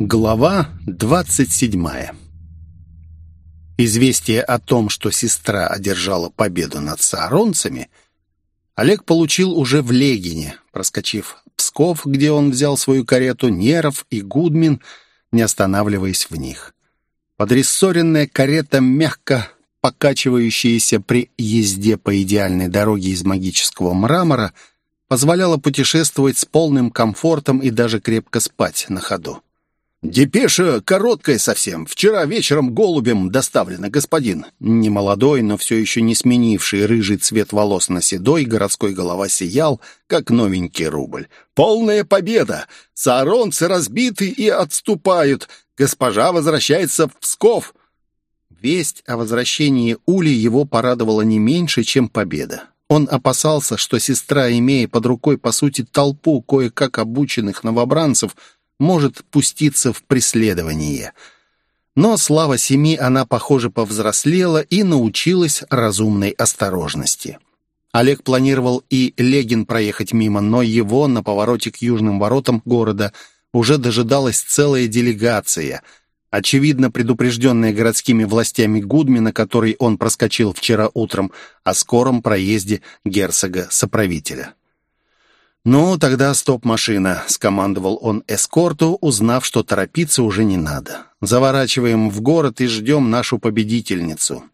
Глава 27 Известие о том, что сестра одержала победу над сааронцами, Олег получил уже в Легине, проскочив Псков, где он взял свою карету, Неров и Гудмин, не останавливаясь в них. Подрессоренная карета, мягко покачивающаяся при езде по идеальной дороге из магического мрамора, позволяла путешествовать с полным комфортом и даже крепко спать на ходу. «Депеша короткая совсем. Вчера вечером голубем доставлена, господин». Немолодой, но все еще не сменивший рыжий цвет волос на седой, городской голова сиял, как новенький рубль. «Полная победа! Сааронцы разбиты и отступают. Госпожа возвращается в Псков». Весть о возвращении Ули его порадовала не меньше, чем победа. Он опасался, что сестра, имея под рукой, по сути, толпу кое-как обученных новобранцев, может пуститься в преследование. Но, слава семи, она, похоже, повзрослела и научилась разумной осторожности. Олег планировал и Легин проехать мимо, но его на повороте к южным воротам города уже дожидалась целая делегация, очевидно предупрежденная городскими властями Гудмина, который он проскочил вчера утром, о скором проезде герцога-соправителя. «Ну, тогда стоп-машина», — скомандовал он эскорту, узнав, что торопиться уже не надо. «Заворачиваем в город и ждем нашу победительницу».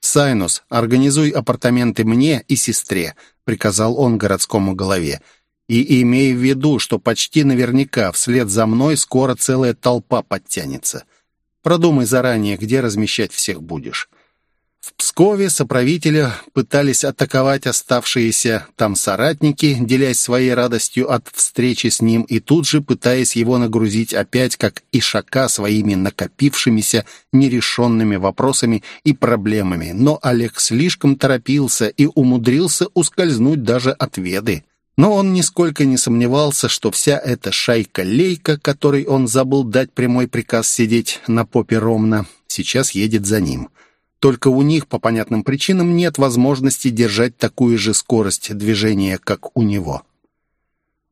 «Сайнус, организуй апартаменты мне и сестре», — приказал он городскому голове. «И имей в виду, что почти наверняка вслед за мной скоро целая толпа подтянется. Продумай заранее, где размещать всех будешь». В Пскове соправителя пытались атаковать оставшиеся там соратники, делясь своей радостью от встречи с ним и тут же пытаясь его нагрузить опять, как Ишака, своими накопившимися нерешенными вопросами и проблемами. Но Олег слишком торопился и умудрился ускользнуть даже от Веды. Но он нисколько не сомневался, что вся эта шайка-лейка, которой он забыл дать прямой приказ сидеть на попе ровно, сейчас едет за ним. Только у них, по понятным причинам, нет возможности держать такую же скорость движения, как у него.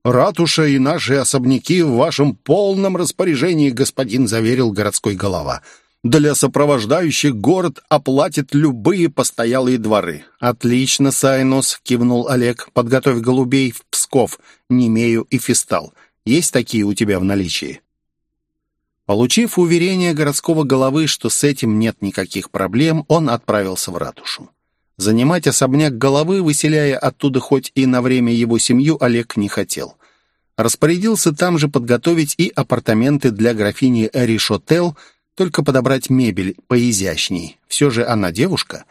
«Ратуша и наши особняки в вашем полном распоряжении, господин», — заверил городской голова. «Для сопровождающих город оплатит любые постоялые дворы». «Отлично, Сайнус», — кивнул Олег. «Подготовь голубей в Псков, Немею и Фистал. Есть такие у тебя в наличии?» Получив уверение городского головы, что с этим нет никаких проблем, он отправился в ратушу. Занимать особняк головы, выселяя оттуда хоть и на время его семью, Олег не хотел. Распорядился там же подготовить и апартаменты для графини Ришотел, только подобрать мебель поизящней. Все же она девушка.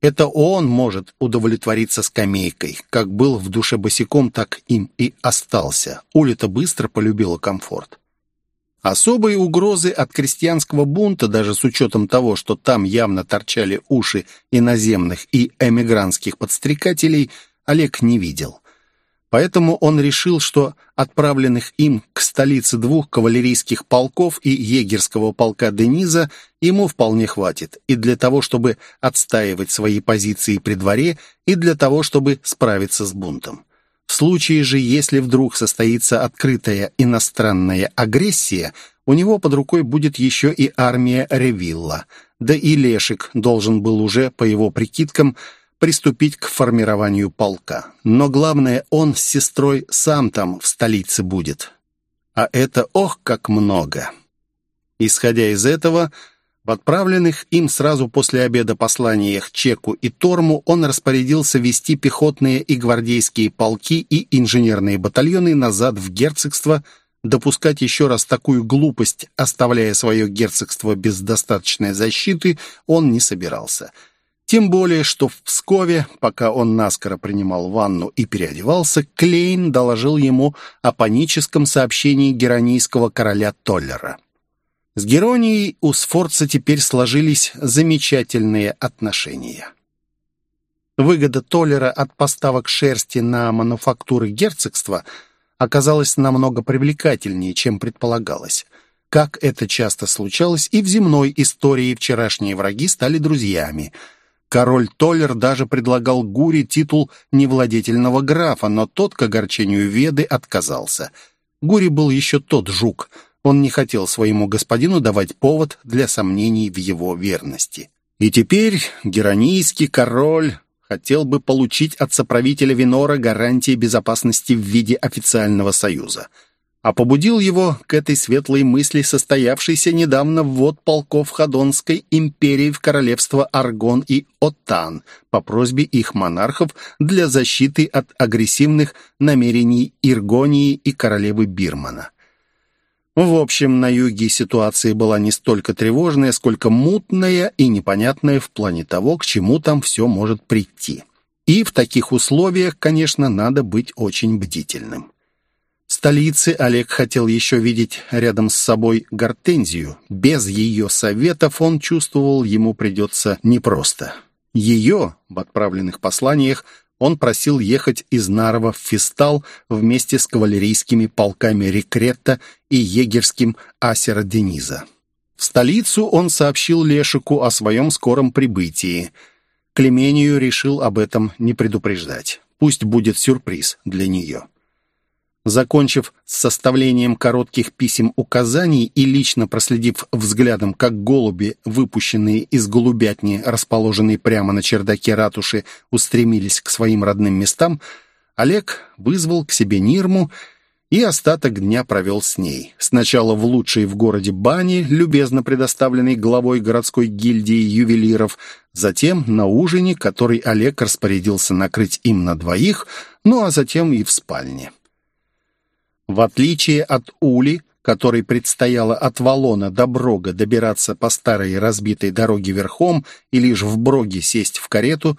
Это он может удовлетвориться скамейкой. Как был в душе босиком, так им и остался. Уля-то быстро полюбила комфорт. Особой угрозы от крестьянского бунта, даже с учетом того, что там явно торчали уши иноземных и эмигрантских подстрекателей, Олег не видел. Поэтому он решил, что отправленных им к столице двух кавалерийских полков и егерского полка Дениза ему вполне хватит и для того, чтобы отстаивать свои позиции при дворе, и для того, чтобы справиться с бунтом. В случае же, если вдруг состоится открытая иностранная агрессия, у него под рукой будет еще и армия Ревилла. Да и Лешик должен был уже, по его прикидкам, приступить к формированию полка. Но главное, он с сестрой сам там в столице будет. А это ох, как много. Исходя из этого, в отправленных им сразу после обеда посланиях Чеку и Торму он распорядился вести пехотные и гвардейские полки и инженерные батальоны назад в герцогство, допускать еще раз такую глупость, оставляя свое герцогство без достаточной защиты, он не собирался. Тем более, что в Пскове, пока он наскоро принимал ванну и переодевался, Клейн доложил ему о паническом сообщении геронийского короля Толлера. С Геронией у Сфорца теперь сложились замечательные отношения. Выгода Толлера от поставок шерсти на мануфактуры герцогства оказалась намного привлекательнее, чем предполагалось. Как это часто случалось, и в земной истории вчерашние враги стали друзьями. Король Толлер даже предлагал Гури титул невладетельного графа, но тот, к огорчению Веды, отказался. Гури был еще тот жук — Он не хотел своему господину давать повод для сомнений в его верности. И теперь геронийский король хотел бы получить от соправителя Винора гарантии безопасности в виде официального союза – а побудил его к этой светлой мысли состоявшийся недавно ввод полков Ходонской империи в королевство Аргон и Отан по просьбе их монархов для защиты от агрессивных намерений Иргонии и королевы Бирмана. В общем, на юге ситуация была не столько тревожная, сколько мутная и непонятная в плане того, к чему там все может прийти. И в таких условиях, конечно, надо быть очень бдительным столице Олег хотел еще видеть рядом с собой Гортензию. Без ее советов он чувствовал, ему придется непросто. Ее, в отправленных посланиях, он просил ехать из Нарова в Фистал вместе с кавалерийскими полками Рекретта и егерским Асера Дениза. В столицу он сообщил Лешику о своем скором прибытии. Клемению решил об этом не предупреждать. Пусть будет сюрприз для нее. Закончив с составлением коротких писем указаний и лично проследив взглядом, как голуби, выпущенные из голубятни, расположенные прямо на чердаке ратуши, устремились к своим родным местам, Олег вызвал к себе Нирму и остаток дня провел с ней. Сначала в лучшей в городе бане, любезно предоставленной главой городской гильдии ювелиров, затем на ужине, который Олег распорядился накрыть им на двоих, ну а затем и в спальне. В отличие от Ули, которой предстояло от Валона до Брога добираться по старой разбитой дороге верхом и лишь в Броге сесть в карету,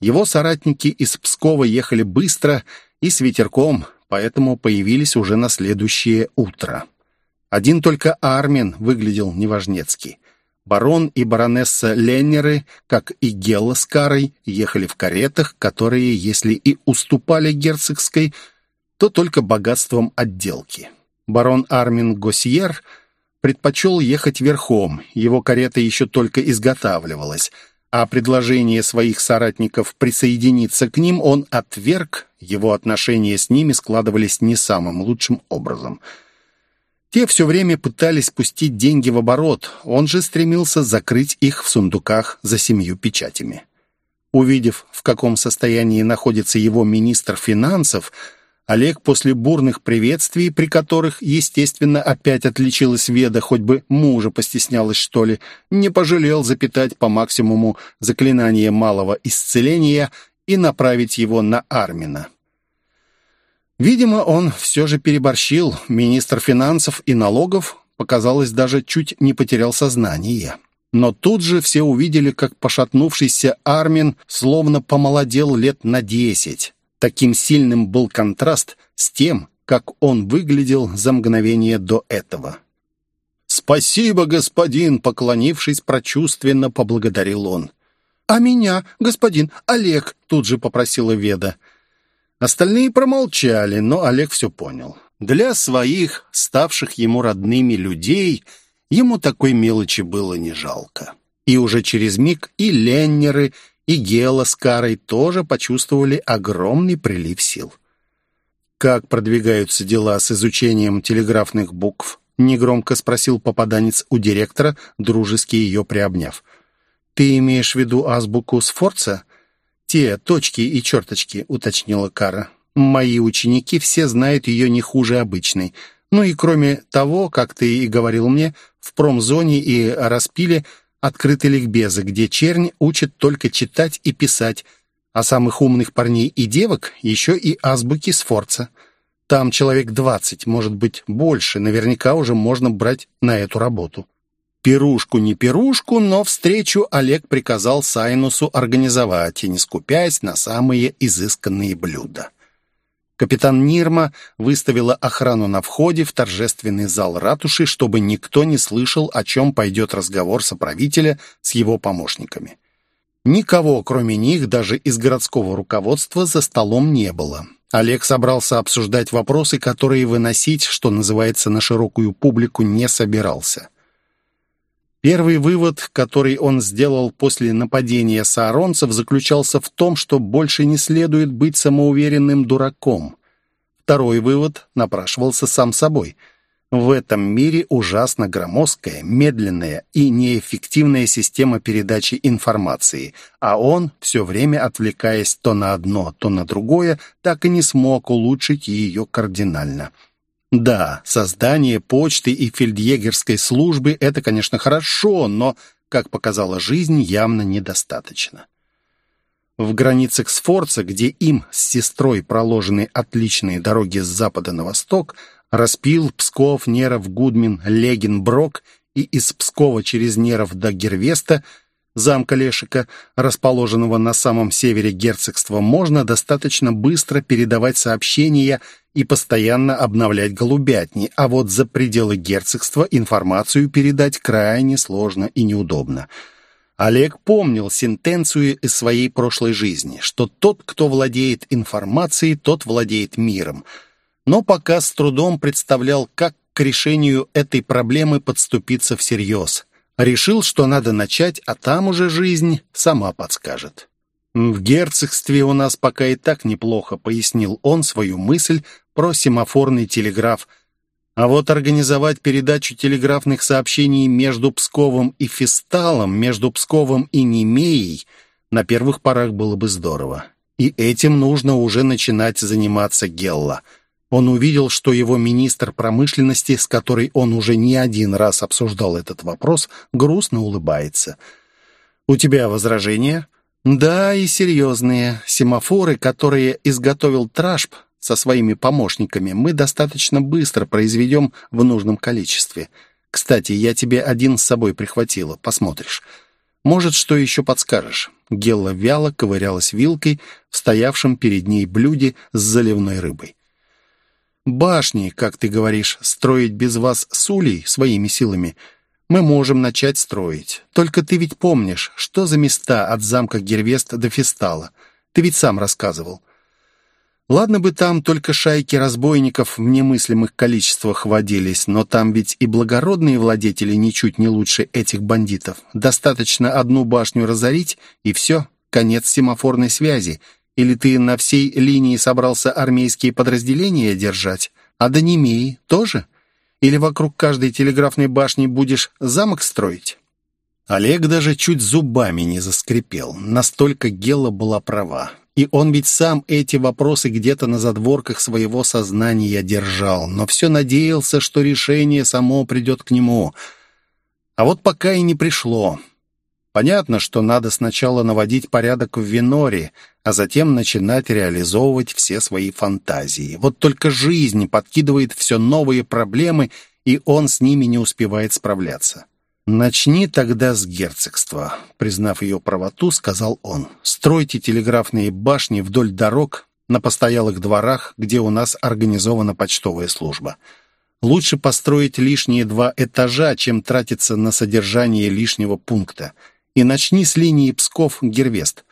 его соратники из Пскова ехали быстро и с ветерком, поэтому появились уже на следующее утро. Один только Армин выглядел неважнецкий. Барон и баронесса Леннеры, как и Гелла с Карой, ехали в каретах, которые, если и уступали герцогской, то только богатством отделки. Барон Армин Госьер предпочел ехать верхом, его карета еще только изготавливалась, а предложение своих соратников присоединиться к ним он отверг, его отношения с ними складывались не самым лучшим образом. Те все время пытались пустить деньги в оборот, он же стремился закрыть их в сундуках за семью печатями. Увидев, в каком состоянии находится его министр финансов, Олег после бурных приветствий, при которых, естественно, опять отличилась Веда, хоть бы мужа постеснялась, что ли, не пожалел запитать по максимуму заклинание малого исцеления и направить его на Армина. Видимо, он все же переборщил. Министр финансов и налогов, показалось, даже чуть не потерял сознание. Но тут же все увидели, как пошатнувшийся Армин словно помолодел лет на десять. Таким сильным был контраст с тем, как он выглядел за мгновение до этого. «Спасибо, господин!» — поклонившись, прочувственно поблагодарил он. «А меня, господин Олег!» — тут же попросила Веда. Остальные промолчали, но Олег все понял. Для своих, ставших ему родными людей, ему такой мелочи было не жалко. И уже через миг и леннеры, и Гела с Карой тоже почувствовали огромный прилив сил. «Как продвигаются дела с изучением телеграфных букв?» — негромко спросил попаданец у директора, дружески ее приобняв. «Ты имеешь в виду азбуку Сфорца?» «Те точки и черточки», — уточнила Кара. «Мои ученики все знают ее не хуже обычной. Ну и кроме того, как ты и говорил мне, в промзоне и распиле — открыты ликбезы, где чернь учит только читать и писать, а самых умных парней и девок еще и азбуки Сфорца. Там человек двадцать, может быть, больше, наверняка уже можно брать на эту работу. Пирушку не пирушку, но встречу Олег приказал Сайнусу организовать, и не скупясь на самые изысканные блюда. Капитан Нирма выставила охрану на входе в торжественный зал ратуши, чтобы никто не слышал, о чем пойдет разговор соправителя с его помощниками. Никого, кроме них, даже из городского руководства, за столом не было. Олег собрался обсуждать вопросы, которые выносить, что называется, на широкую публику не собирался. Первый вывод, который он сделал после нападения сааронцев, заключался в том, что больше не следует быть самоуверенным дураком. Второй вывод напрашивался сам собой. В этом мире ужасно громоздкая, медленная и неэффективная система передачи информации, а он, все время отвлекаясь то на одно, то на другое, так и не смог улучшить ее кардинально. Да, создание почты и фельдъегерской службы – это, конечно, хорошо, но, как показала жизнь, явно недостаточно. В границах Сфорца, где им с сестрой проложены отличные дороги с запада на восток – Распил, Псков, Неров, Гудмин, Легин, Брок и из Пскова через Неров до Гервеста, замка Лешика, расположенного на самом севере герцогства, можно достаточно быстро передавать сообщения и постоянно обновлять голубятни, а вот за пределы герцогства информацию передать крайне сложно и неудобно. Олег помнил сентенцию из своей прошлой жизни, что тот, кто владеет информацией, тот владеет миром – но пока с трудом представлял, как к решению этой проблемы подступиться всерьез. Решил, что надо начать, а там уже жизнь сама подскажет. «В герцогстве у нас пока и так неплохо», — пояснил он свою мысль про семафорный телеграф. «А вот организовать передачу телеграфных сообщений между Псковом и Фисталом, между Псковом и Немеей на первых порах было бы здорово. И этим нужно уже начинать заниматься Гелла». Он увидел, что его министр промышленности, с которой он уже не один раз обсуждал этот вопрос, грустно улыбается. «У тебя возражения?» «Да, и серьезные. Семафоры, которые изготовил Трашп со своими помощниками, мы достаточно быстро произведем в нужном количестве. Кстати, я тебе один с собой прихватила, посмотришь. Может, что еще подскажешь?» Гелла вяло ковырялась вилкой в стоявшем перед ней блюде с заливной рыбой. Башни, как ты говоришь, строить без вас с улей своими силами мы можем начать строить. Только ты ведь помнишь, что за места от замка Гервест до Фестала. Ты ведь сам рассказывал. Ладно бы там только шайки разбойников в немыслимых количествах водились, но там ведь и благородные владетели ничуть не лучше этих бандитов. Достаточно одну башню разорить, и все, конец семафорной связи, или ты на всей линии собрался армейские подразделения держать? А до Немеи тоже? Или вокруг каждой телеграфной башни будешь замок строить?» Олег даже чуть зубами не заскрипел. Настолько Гела была права. И он ведь сам эти вопросы где-то на задворках своего сознания держал, но все надеялся, что решение само придет к нему. А вот пока и не пришло. Понятно, что надо сначала наводить порядок в Виноре, а затем начинать реализовывать все свои фантазии. Вот только жизнь подкидывает все новые проблемы, и он с ними не успевает справляться. «Начни тогда с герцогства», — признав ее правоту, сказал он. «Стройте телеграфные башни вдоль дорог на постоялых дворах, где у нас организована почтовая служба. Лучше построить лишние два этажа, чем тратиться на содержание лишнего пункта» и начни с линии Псков-Гервест.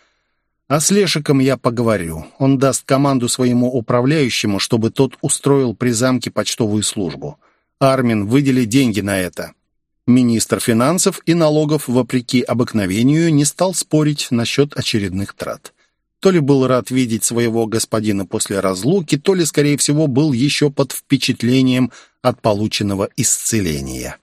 А с Лешиком я поговорю. Он даст команду своему управляющему, чтобы тот устроил при замке почтовую службу. Армин, выдели деньги на это». Министр финансов и налогов, вопреки обыкновению, не стал спорить насчет очередных трат. То ли был рад видеть своего господина после разлуки, то ли, скорее всего, был еще под впечатлением от полученного исцеления.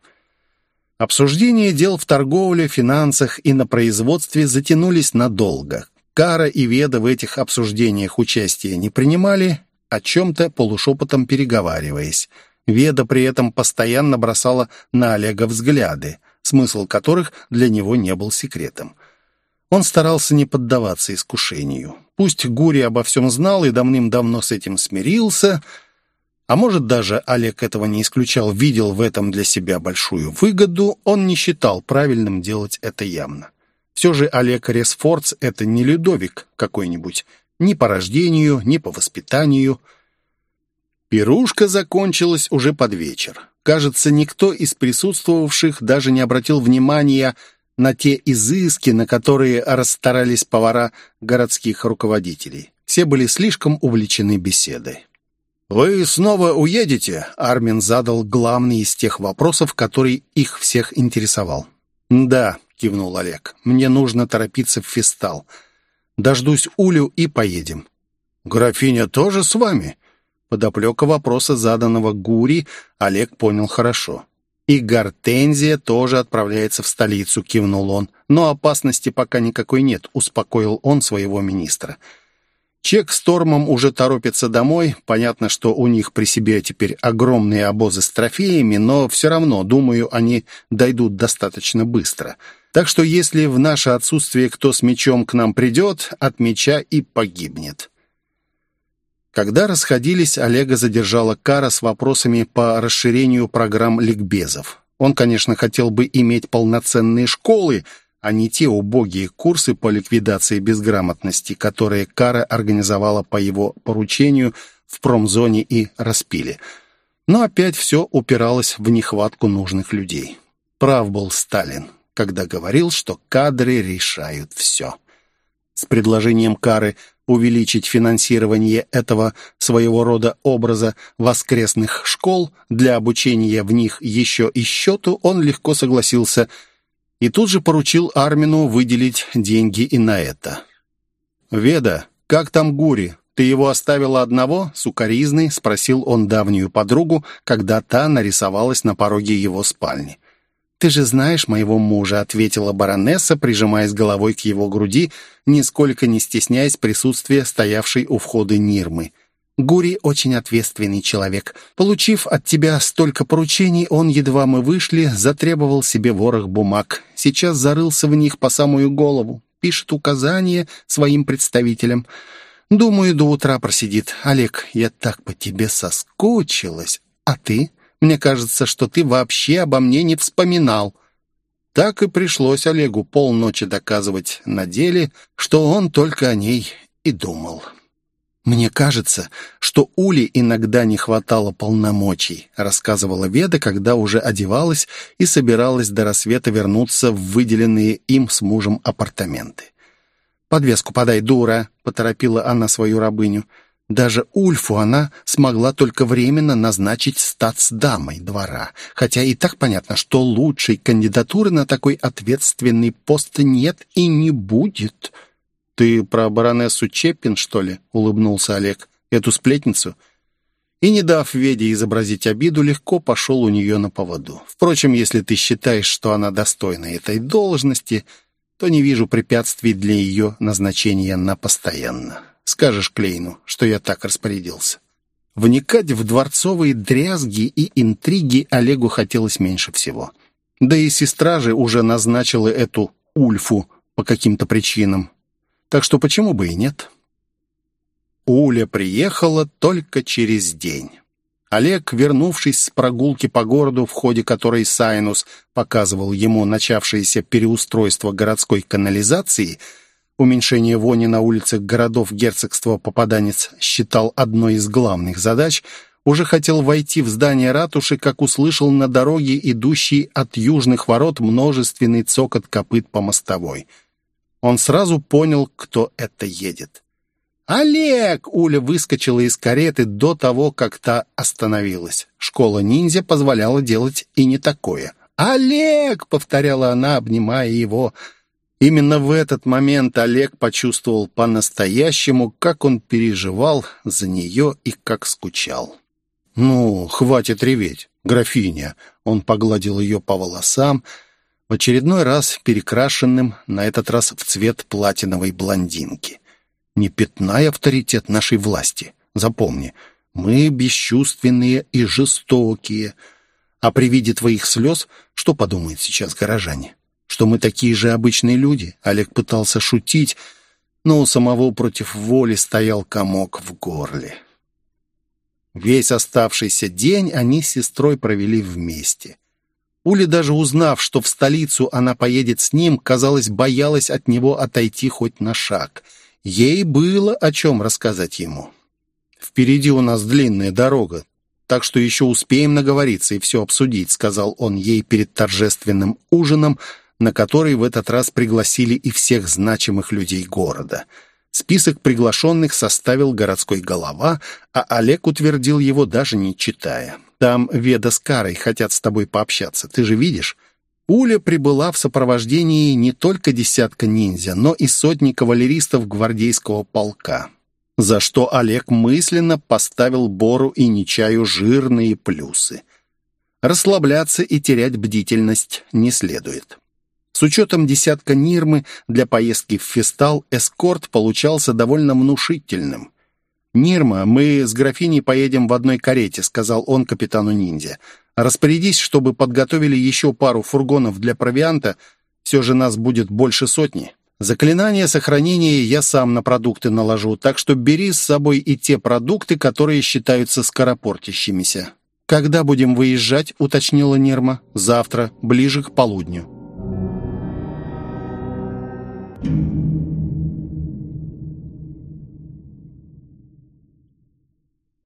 Обсуждения дел в торговле, финансах и на производстве затянулись надолго. Кара и Веда в этих обсуждениях участия не принимали, о чем-то полушепотом переговариваясь. Веда при этом постоянно бросала на Олега взгляды, смысл которых для него не был секретом. Он старался не поддаваться искушению. Пусть Гури обо всем знал и давным-давно с этим смирился — а может даже Олег этого не исключал, видел в этом для себя большую выгоду, он не считал правильным делать это явно. Все же Олег Ресфордс — это не Людовик какой-нибудь, ни по рождению, ни по воспитанию. Пирушка закончилась уже под вечер. Кажется, никто из присутствовавших даже не обратил внимания на те изыски, на которые расстарались повара городских руководителей. Все были слишком увлечены беседой. «Вы снова уедете?» — Армин задал главный из тех вопросов, который их всех интересовал. «Да», — кивнул Олег, — «мне нужно торопиться в фестал. Дождусь Улю и поедем». «Графиня тоже с вами?» Подоплека вопроса, заданного Гури, Олег понял хорошо. «И Гортензия тоже отправляется в столицу», — кивнул он. «Но опасности пока никакой нет», — успокоил он своего министра. Чек с Тормом уже торопится домой. Понятно, что у них при себе теперь огромные обозы с трофеями, но все равно, думаю, они дойдут достаточно быстро. Так что если в наше отсутствие кто с мечом к нам придет, от меча и погибнет. Когда расходились, Олега задержала Кара с вопросами по расширению программ ликбезов. Он, конечно, хотел бы иметь полноценные школы, а не те убогие курсы по ликвидации безграмотности, которые Кара организовала по его поручению в промзоне и распиле. Но опять все упиралось в нехватку нужных людей. Прав был Сталин, когда говорил, что кадры решают все. С предложением Кары увеличить финансирование этого своего рода образа воскресных школ для обучения в них еще и счету, он легко согласился и тут же поручил Армину выделить деньги и на это. «Веда, как там Гури? Ты его оставила одного?» — сукоризный спросил он давнюю подругу, когда та нарисовалась на пороге его спальни. «Ты же знаешь моего мужа», — ответила баронесса, прижимаясь головой к его груди, нисколько не стесняясь присутствия стоявшей у входа Нирмы. «Гури очень ответственный человек. Получив от тебя столько поручений, он, едва мы вышли, затребовал себе ворох бумаг. Сейчас зарылся в них по самую голову. Пишет указания своим представителям. Думаю, до утра просидит. Олег, я так по тебе соскучилась. А ты?» Мне кажется, что ты вообще обо мне не вспоминал». Так и пришлось Олегу полночи доказывать на деле, что он только о ней и думал. «Мне кажется, что Ули иногда не хватало полномочий», рассказывала Веда, когда уже одевалась и собиралась до рассвета вернуться в выделенные им с мужем апартаменты. «Подвеску подай, дура!» — поторопила она свою рабыню. Даже Ульфу она смогла только временно назначить статсдамой двора, хотя и так понятно, что лучшей кандидатуры на такой ответственный пост нет и не будет. «Ты про баронессу Чеппин, что ли?» — улыбнулся Олег. «Эту сплетницу?» И, не дав Веде изобразить обиду, легко пошел у нее на поводу. Впрочем, если ты считаешь, что она достойна этой должности, то не вижу препятствий для ее назначения на постоянно. Скажешь Клейну, что я так распорядился». Вникать в дворцовые дрязги и интриги Олегу хотелось меньше всего. Да и сестра же уже назначила эту Ульфу по каким-то причинам. Так что почему бы и нет? Уля приехала только через день. Олег, вернувшись с прогулки по городу, в ходе которой Сайнус показывал ему начавшееся переустройство городской канализации – Уменьшение вони на улицах городов герцогства попаданец считал одной из главных задач, уже хотел войти в здание ратуши, как услышал на дороге, идущей от южных ворот, множественный цокот копыт по мостовой. Он сразу понял, кто это едет. «Олег!» — Уля выскочила из кареты до того, как та остановилась. Школа ниндзя позволяла делать и не такое. «Олег!» — повторяла она, обнимая его — Именно в этот момент Олег почувствовал по-настоящему, как он переживал за нее и как скучал. «Ну, хватит реветь, графиня!» Он погладил ее по волосам, в очередной раз перекрашенным, на этот раз в цвет платиновой блондинки. «Не пятнай авторитет нашей власти. Запомни, мы бесчувственные и жестокие. А при виде твоих слез что подумают сейчас горожане?» что мы такие же обычные люди. Олег пытался шутить, но у самого против воли стоял комок в горле. Весь оставшийся день они с сестрой провели вместе. Уля, даже узнав, что в столицу она поедет с ним, казалось, боялась от него отойти хоть на шаг. Ей было о чем рассказать ему. «Впереди у нас длинная дорога, так что еще успеем наговориться и все обсудить», сказал он ей перед торжественным ужином, на который в этот раз пригласили и всех значимых людей города. Список приглашенных составил городской голова, а Олег утвердил его, даже не читая. «Там Веда с Карой хотят с тобой пообщаться, ты же видишь?» Уля прибыла в сопровождении не только десятка ниндзя, но и сотни кавалеристов гвардейского полка. за что Олег мысленно поставил Бору и Нечаю жирные плюсы. Расслабляться и терять бдительность не следует. С учетом десятка Нирмы для поездки в Фестал эскорт получался довольно внушительным. «Нирма, мы с графиней поедем в одной карете», — сказал он капитану ниндзя. «Распорядись, чтобы подготовили еще пару фургонов для провианта. Все же нас будет больше сотни». Заклинание сохранения я сам на продукты наложу, так что бери с собой и те продукты, которые считаются скоропортящимися. «Когда будем выезжать?» — уточнила Нерма. «Завтра, ближе к полудню».